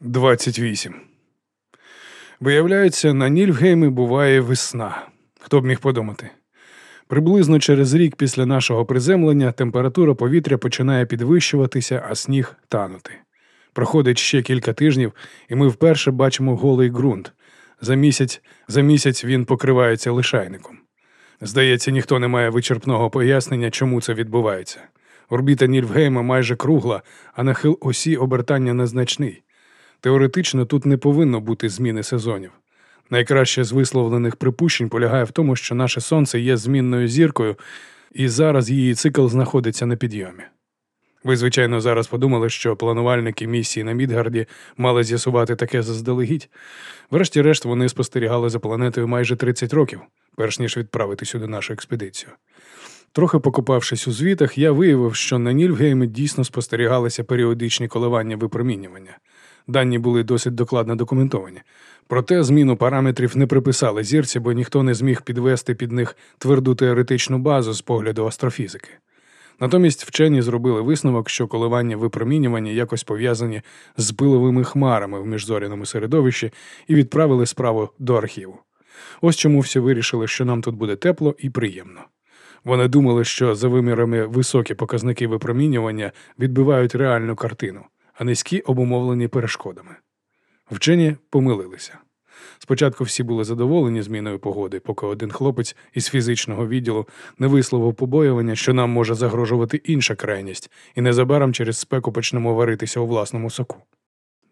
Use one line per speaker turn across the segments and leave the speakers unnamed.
28. Виявляється, на Нільфгеймі буває весна. Хто б міг подумати? Приблизно через рік після нашого приземлення температура повітря починає підвищуватися, а сніг танути. Проходить ще кілька тижнів, і ми вперше бачимо голий ґрунт. За місяць за місяць він покривається лишайником. Здається, ніхто не має вичерпного пояснення, чому це відбувається. Орбіта Нільфгейма майже кругла, а нахил осі обертання незначний. Теоретично тут не повинно бути зміни сезонів. Найкраще з висловлених припущень полягає в тому, що наше сонце є змінною зіркою, і зараз її цикл знаходиться на підйомі. Ви, звичайно, зараз подумали, що планувальники місії на Мідгарді мали з'ясувати таке заздалегідь. Врешті-решт, вони спостерігали за планетою майже 30 років, перш ніж відправити сюди нашу експедицію. Трохи покопавшись у звітах, я виявив, що на Нільфгеймі дійсно спостерігалися періодичні коливання випромінювання. Дані були досить докладно документовані. Проте зміну параметрів не приписали зірці, бо ніхто не зміг підвести під них тверду теоретичну базу з погляду астрофізики. Натомість вчені зробили висновок, що коливання випромінювання якось пов'язані з пиловими хмарами в міжзоряному середовищі і відправили справу до архіву. Ось чому всі вирішили, що нам тут буде тепло і приємно. Вони думали, що за вимірами високі показники випромінювання відбивають реальну картину, а низькі обумовлені перешкодами. Вчені помилилися. Спочатку всі були задоволені зміною погоди, поки один хлопець із фізичного відділу не висловив побоювання, що нам може загрожувати інша крайність, і незабаром через спеку почнемо варитися у власному соку.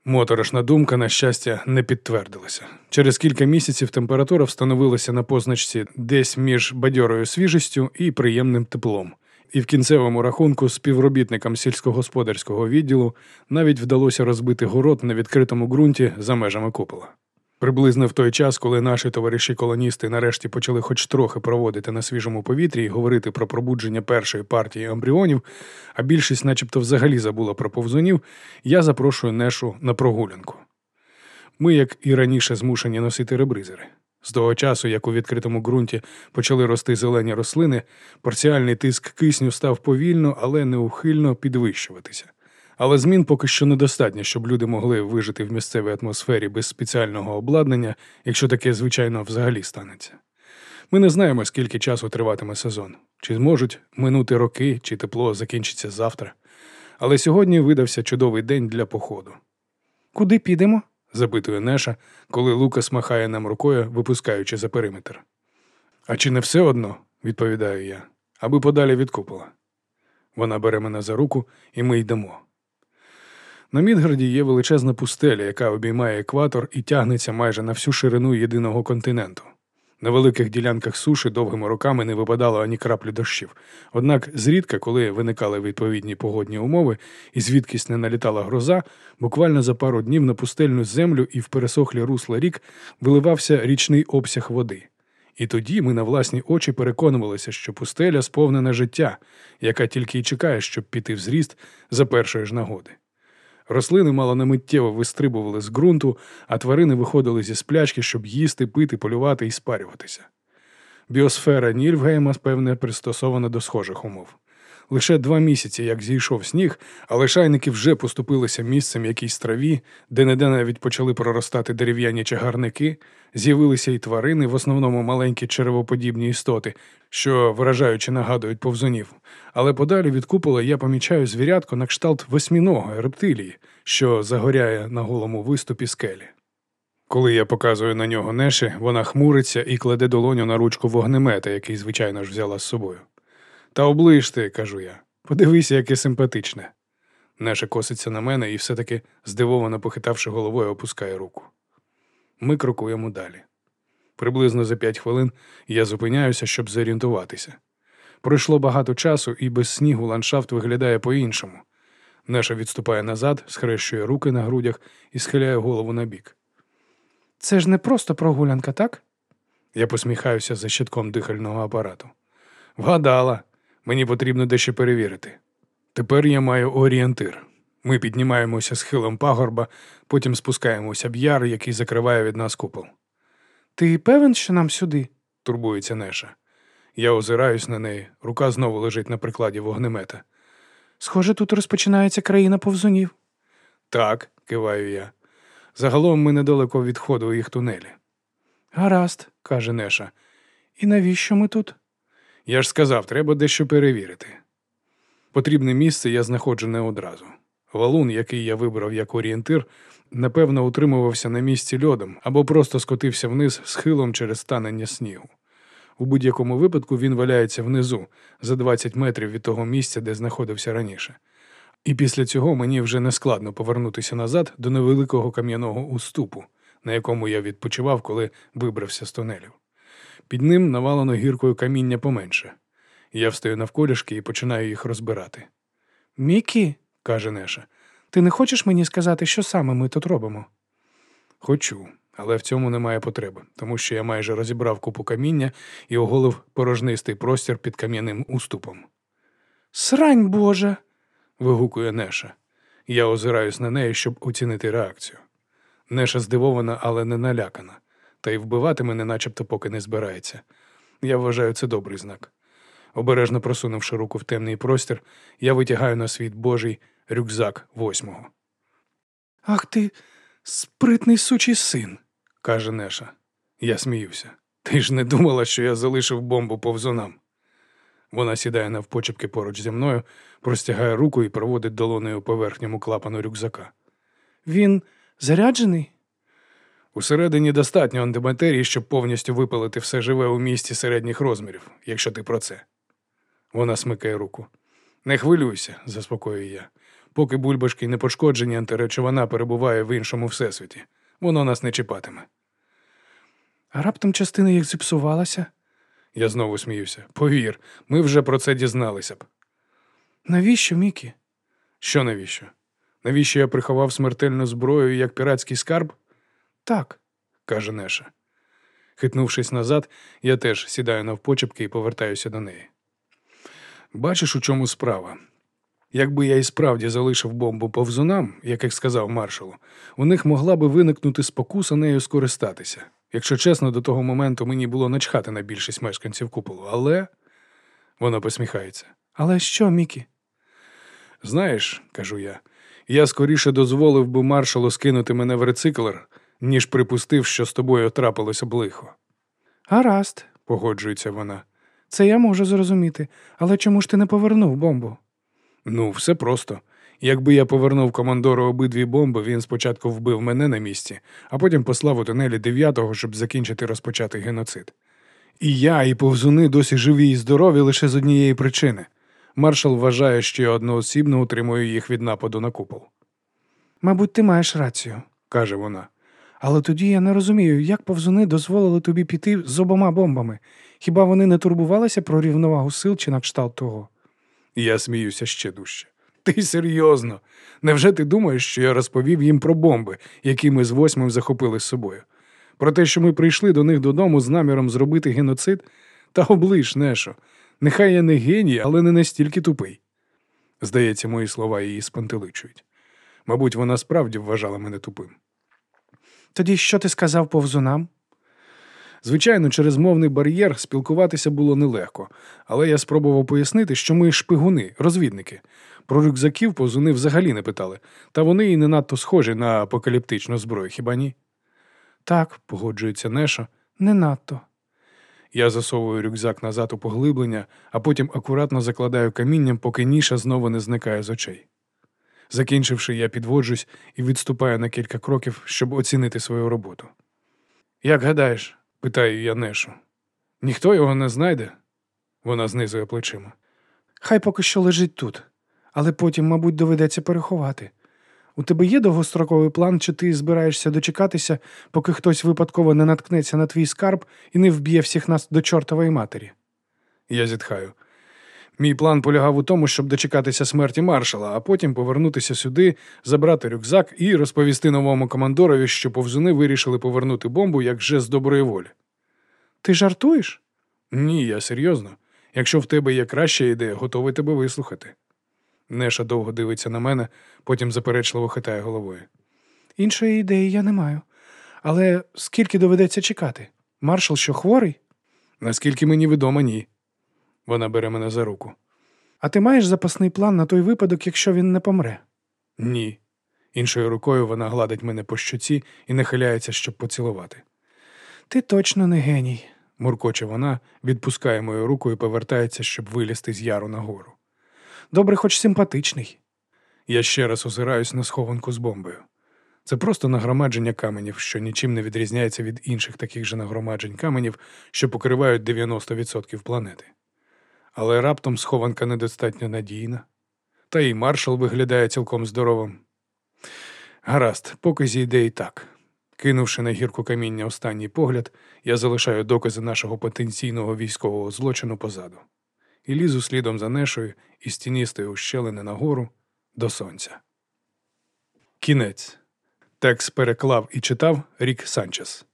Моторошна думка, на щастя, не підтвердилася. Через кілька місяців температура встановилася на позначці десь між бадьорою свіжістю і приємним теплом. І в кінцевому рахунку співробітникам сільськогосподарського відділу навіть вдалося розбити город на відкритому ґрунті за межами купола. Приблизно в той час, коли наші товариші-колоністи нарешті почали хоч трохи проводити на свіжому повітрі і говорити про пробудження першої партії ембріонів, а більшість, начебто, взагалі забула про повзунів, я запрошую Нешу на прогулянку. Ми, як і раніше, змушені носити ребризери. З того часу, як у відкритому ґрунті почали рости зелені рослини, парціальний тиск кисню став повільно, але неухильно підвищуватися. Але змін поки що недостатньо, щоб люди могли вижити в місцевій атмосфері без спеціального обладнання, якщо таке, звичайно, взагалі станеться. Ми не знаємо, скільки часу триватиме сезон, чи зможуть минути роки, чи тепло закінчиться завтра. Але сьогодні видався чудовий день для походу.
Куди підемо?
Запитує Неша, коли Лукас махає нам рукою, випускаючи за периметр. А чи не все одно, відповідаю я, аби подалі від купола. Вона бере мене за руку, і ми йдемо. На Мідгарді є величезна пустеля, яка обіймає екватор і тягнеться майже на всю ширину єдиного континенту. На великих ділянках суші довгими роками не випадало ані краплі дощів. Однак зрідка, коли виникали відповідні погодні умови і звідкись не налітала гроза, буквально за пару днів на пустельну землю і в пересохлі русла рік виливався річний обсяг води. І тоді ми на власні очі переконувалися, що пустеля сповнена життя, яка тільки й чекає, щоб піти в зріст за першої ж нагоди. Рослини мало не миттєво вистрибували з ґрунту, а тварини виходили зі сплячки, щоб їсти, пити, полювати і спарюватися. Біосфера Нільфгейма, певне, пристосована до схожих умов. Лише два місяці, як зійшов сніг, але шайники вже поступилися місцем якійсь траві, де неде навіть почали проростати дерев'яні чагарники, з'явилися і тварини, в основному маленькі черевоподібні істоти, що вражаючи нагадують повзунів. Але подалі від купола я помічаю звірятко на кшталт восьміногої рептилії, що загоряє на голому виступі скелі. Коли я показую на нього Неші, вона хмуриться і кладе долоню на ручку вогнемета, який, звичайно ж, взяла з собою. Та оближ ти, кажу я. Подивися, яке симпатичне. Неша коситься на мене і все-таки, здивовано похитавши головою, опускає руку. Ми крокуємо далі. Приблизно за п'ять хвилин я зупиняюся, щоб зорієнтуватися. Пройшло багато часу, і без снігу ландшафт виглядає по-іншому. Неша відступає назад, схрещує руки на грудях і схиляє голову на бік.
Це ж не просто прогулянка, так?
Я посміхаюся за щитком дихального апарату. Вгадала, мені потрібно дещо перевірити. Тепер я маю орієнтир. Ми піднімаємося схилом пагорба, потім спускаємося в яр, який закриває від нас купол.
Ти певен, що нам сюди?
турбується Неша. Я озираюсь на неї, рука знову лежить на прикладі вогнемета.
Схоже, тут розпочинається країна повзунів.
Так, киваю я. Загалом ми недалеко від їх тунелі.
Гаразд.
каже Неша.
І навіщо ми тут?
Я ж сказав, треба дещо перевірити. Потрібне місце я знаходжу не одразу. Валун, який я вибрав як орієнтир, напевно, утримувався на місці льодом або просто скотився вниз схилом через танення снігу. У будь-якому випадку він валяється внизу, за 20 метрів від того місця, де знаходився раніше. І після цього мені вже не складно повернутися назад до невеликого кам'яного уступу, на якому я відпочивав, коли вибрався з тунелів. Під ним навалено гіркою каміння поменше. Я встаю навколішки і починаю їх розбирати.
Мікі,
каже Неша.
ти не хочеш мені сказати, що саме ми тут робимо?
Хочу, але в цьому немає потреби, тому що я майже розібрав купу каміння і оголив порожнистий простір під кам'яним уступом.
Срань Божа.
вигукує Неша. Я озираюсь на неї, щоб оцінити реакцію. Неша здивована, але не налякана, та й вбивати мене начебто поки не збирається. Я вважаю це добрий знак. Обережно просунувши руку в темний простір, я витягаю на світ Божий рюкзак восьмого.
Ах ти, спритний сучий син.
каже Неша. Я сміюся. Ти ж не думала, що я залишив бомбу повзунам. Вона сідає навпочепки поруч зі мною, простягає руку і проводить долонею по верхньому клапану рюкзака.
Він заряджений?
Усередині достатньо антиматерії, щоб повністю випалити все живе у місті середніх розмірів, якщо ти про це. Вона смикає руку. Не хвилюйся, заспокоюю я. Поки бульбашки не пошкоджені, антиречовина перебуває в іншому всесвіті. Воно нас не чіпатиме.
А раптом частина їх зіпсувалася?
Я знову сміюся. Повір, ми вже про це дізналися б.
Навіщо, Мікі?
Що навіщо? Навіщо я приховав смертельну зброю як піратський скарб?
Так.
каже Неша. Хитнувшись назад, я теж сідаю навпочепки і повертаюся до неї. Бачиш, у чому справа? Якби я і справді залишив бомбу повзунам, як і сказав маршалу, у них могла би виникнути спокуса нею скористатися. Якщо чесно, до того моменту мені було начхати на більшість мешканців куполу, але. Вона посміхається.
Але що, Мікі?
Знаєш, кажу я, я скоріше дозволив би маршалу скинути мене в рециклер, ніж припустив, що з тобою трапилося б лихо,
Гаразд.
погоджується вона.
Це я можу зрозуміти. Але чому ж ти не повернув бомбу?
Ну, все просто. Якби я повернув командору обидві бомби, він спочатку вбив мене на місці, а потім послав у тунелі дев'ятого, щоб закінчити розпочатий геноцид. І я, і повзуни досі живі і здорові лише з однієї причини. Маршал вважає, що я одноосібно утримую їх від нападу на купол,
Мабуть, ти маєш рацію.
каже вона.
Але тоді я не розумію, як повзуни дозволили тобі піти з обома бомбами. Хіба вони не турбувалися про рівновагу сил чи на кшталт того?
Я сміюся ще дужче. Ти серйозно? Невже ти думаєш, що я розповів їм про бомби, які ми з восьмим захопили з собою? Про те, що ми прийшли до них додому з наміром зробити геноцид? Та оближ, Нешо. Нехай я не геній, але не настільки тупий. Здається, мої слова її спантеличують. Мабуть, вона справді вважала мене тупим.
Тоді що ти сказав повзунам?
Звичайно, через мовний бар'єр спілкуватися було нелегко, але я спробував пояснити, що ми шпигуни, розвідники. Про рюкзаків повзуни взагалі не питали, та вони і не надто схожі на апокаліптичну зброю, хіба ні?
Так,
Погоджується Неша.
не надто.
Я засовую рюкзак назад у поглиблення, а потім акуратно закладаю камінням, поки ніша знову не зникає з очей. Закінчивши, я підводжусь і відступаю на кілька кроків, щоб оцінити свою роботу. Як гадаєш? питаю я Нешу. Ніхто його не знайде? Вона знизує плечима.
Хай поки що лежить тут, але потім, мабуть, доведеться переховати. У тебе є довгостроковий план, чи ти збираєшся дочекатися, поки хтось випадково не наткнеться на твій скарб і не вб'є всіх нас до чортової матері?
Я зітхаю. Мій план полягав у тому, щоб дочекатися смерті маршала, а потім повернутися сюди, забрати рюкзак і розповісти новому командорові, що повзуни вирішили повернути бомбу як же з доброї волі.
Ти жартуєш?
Ні, я серйозно. Якщо в тебе є краща ідея, готовий тебе вислухати. Неша довго дивиться на мене, потім заперечливо хитає головою.
Іншої ідеї я не маю. Але скільки доведеться чекати? Маршал що хворий?
Наскільки мені відомо, ні. Вона бере мене за руку.
А ти маєш запасний план на той випадок, якщо він не помре?
Ні. Іншою рукою вона гладить мене по щоці і нахиляється, щоб поцілувати.
Ти точно не геній.
Муркоче вона, відпускає мою руку і повертається, щоб вилізти з яру нагору.
Добре, хоч симпатичний.
Я ще раз озираюсь на схованку з бомбою. Це просто нагромадження каменів, що нічим не відрізняється від інших таких же нагромаджень каменів, що покривають 90% планети. Але раптом схованка недостатньо надійна, та й маршал виглядає цілком здоровим. Гаразд, поки зійде і так. Кинувши на гірку каміння останній погляд, я залишаю докази нашого потенційного військового злочину позаду і лізу слідом за нешою із тіністої ущелини нагору до сонця. Кінець. Текст переклав і читав Рік Санчес.